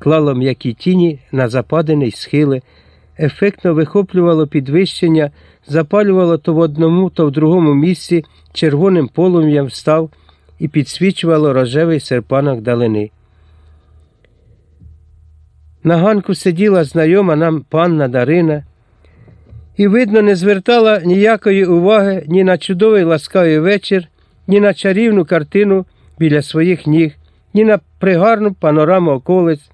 клало м'які тіні на западини й схили, ефектно вихоплювало підвищення, запалювало то в одному, то в другому місці червоним полум'ям встав і підсвічувало рожевий серпанок далини. На ганку сиділа знайома нам панна Дарина, і, видно, не звертала ніякої уваги ні на чудовий ласкавий вечір, ні на чарівну картину біля своїх ніг, ні на пригарну панораму околиць.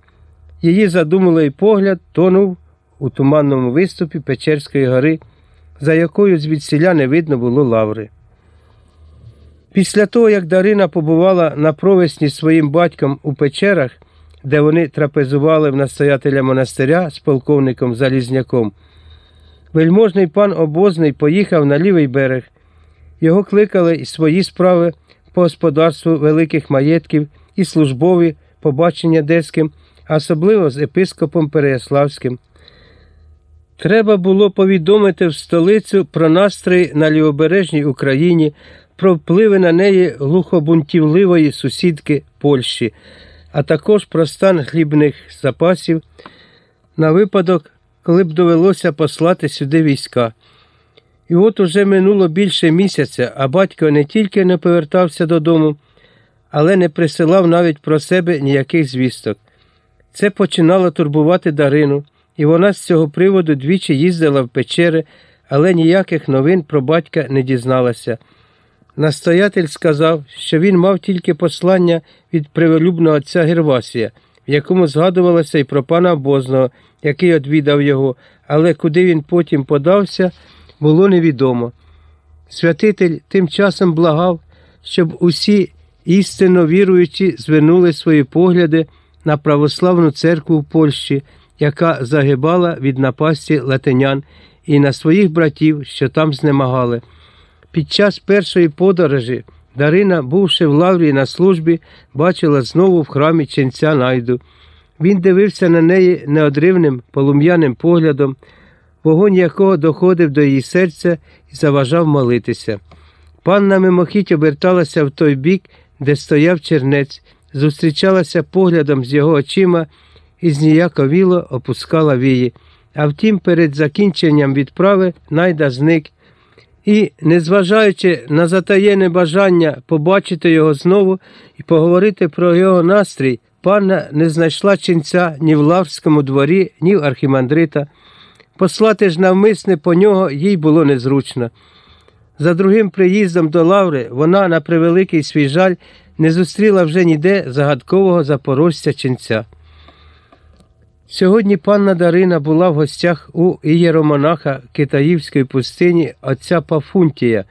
Її задумалий погляд тонув у туманному виступі Печерської гори, за якою звідсіля не видно було лаври. Після того, як Дарина побувала на провесні своїм батьком у печерах, де вони трапезували в настоятеля монастиря з полковником Залізняком, вельможний пан обозний поїхав на лівий берег. Його кликали і свої справи по господарству великих маєтків і службові побачення деським, а особливо з епископом Переяславським. Треба було повідомити в столицю про настрої на лівобережній Україні, про впливи на неї глухобунтівливої сусідки Польщі, а також про стан хлібних запасів на випадок, коли б довелося послати сюди війська. І от уже минуло більше місяця, а батько не тільки не повертався додому, але не присилав навіть про себе ніяких звісток. Це починало турбувати Дарину, і вона з цього приводу двічі їздила в печери, але ніяких новин про батька не дізналася. Настоятель сказав, що він мав тільки послання від привелюбного отця Гервасія, в якому згадувалося і про пана обозного, який одвідав його, але куди він потім подався, було невідомо. Святитель тим часом благав, щоб усі істинно віруючі звернули свої погляди на православну церкву в Польщі, яка загибала від напасті латинян, і на своїх братів, що там знемагали. Під час першої подорожі Дарина, бувши в лаврі на службі, бачила знову в храмі ченця найду. Він дивився на неї неодривним полум'яним поглядом, вогонь якого доходив до її серця і заважав молитися. Панна мимохідь оберталася в той бік, де стояв чернець, зустрічалася поглядом з його очима і зніяковіло опускала вії. А втім, перед закінченням відправи найда зник. І, незважаючи на затаєне бажання побачити його знову і поговорити про його настрій, панна не знайшла ченця ні в Лаврському дворі, ні в архімандрита. Послати ж навмисне по нього їй було незручно. За другим приїздом до Лаври вона, на превеликий свій жаль, не зустріла вже ніде загадкового запорожця ченця. Сьогодні панна Дарина була в гостях у ієромонаха Китаївської пустині отця Пафунтія.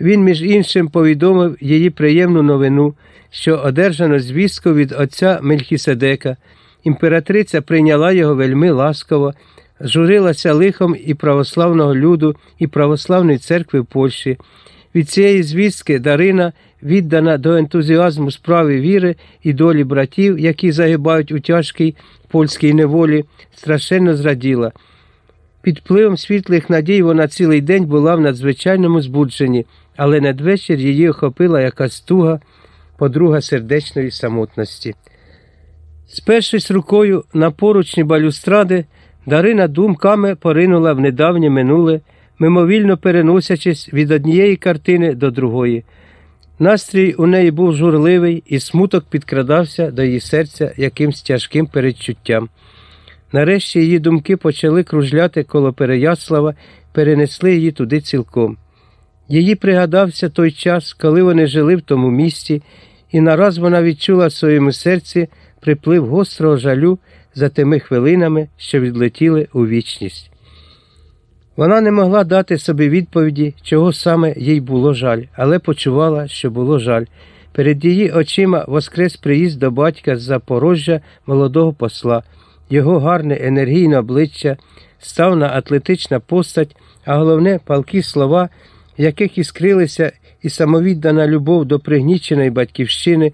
Він, між іншим, повідомив її приємну новину, що одержано звістку від отця Мельхіседека. Імператриця прийняла його вельми ласково, журилася лихом і православного люду, і православної церкви в Польщі. Від цієї звістки Дарина, віддана до ентузіазму справи віри і долі братів, які загибають у тяжкій польській неволі, страшенно зраділа. Під впливом світлих надій вона цілий день була в надзвичайному збудженні, але надвечір її охопила якась туга, подруга сердечної самотності. Спершись рукою на поручні балюстради, Дарина думками поринула в недавнє минуле, мимовільно переносячись від однієї картини до другої. Настрій у неї був журливий, і смуток підкрадався до її серця якимсь тяжким передчуттям. Нарешті її думки почали кружляти коло Переяслава, перенесли її туди цілком. Їй пригадався той час, коли вони жили в тому місті, і нараз вона відчула в своєму серці приплив гострого жалю за тими хвилинами, що відлетіли у вічність. Вона не могла дати собі відповіді, чого саме їй було жаль, але почувала, що було жаль. Перед її очима воскрес приїзд до батька з Запорожжя молодого посла, його гарне енергійне обличчя, ставна атлетична постать, а головне палкі слова, в яких іскрилися і самовіддана любов до пригніченої батьківщини,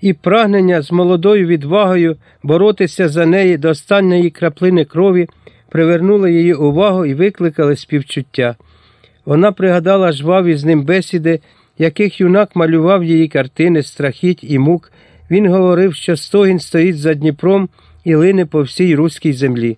і прагнення з молодою відвагою боротися за неї до останньої краплини крові привернули її увагу і викликали співчуття. Вона пригадала жваві з ним бесіди, яких юнак малював її картини страхіть і мук. Він говорив, що стогін стоїть за Дніпром і лине по всій руській землі.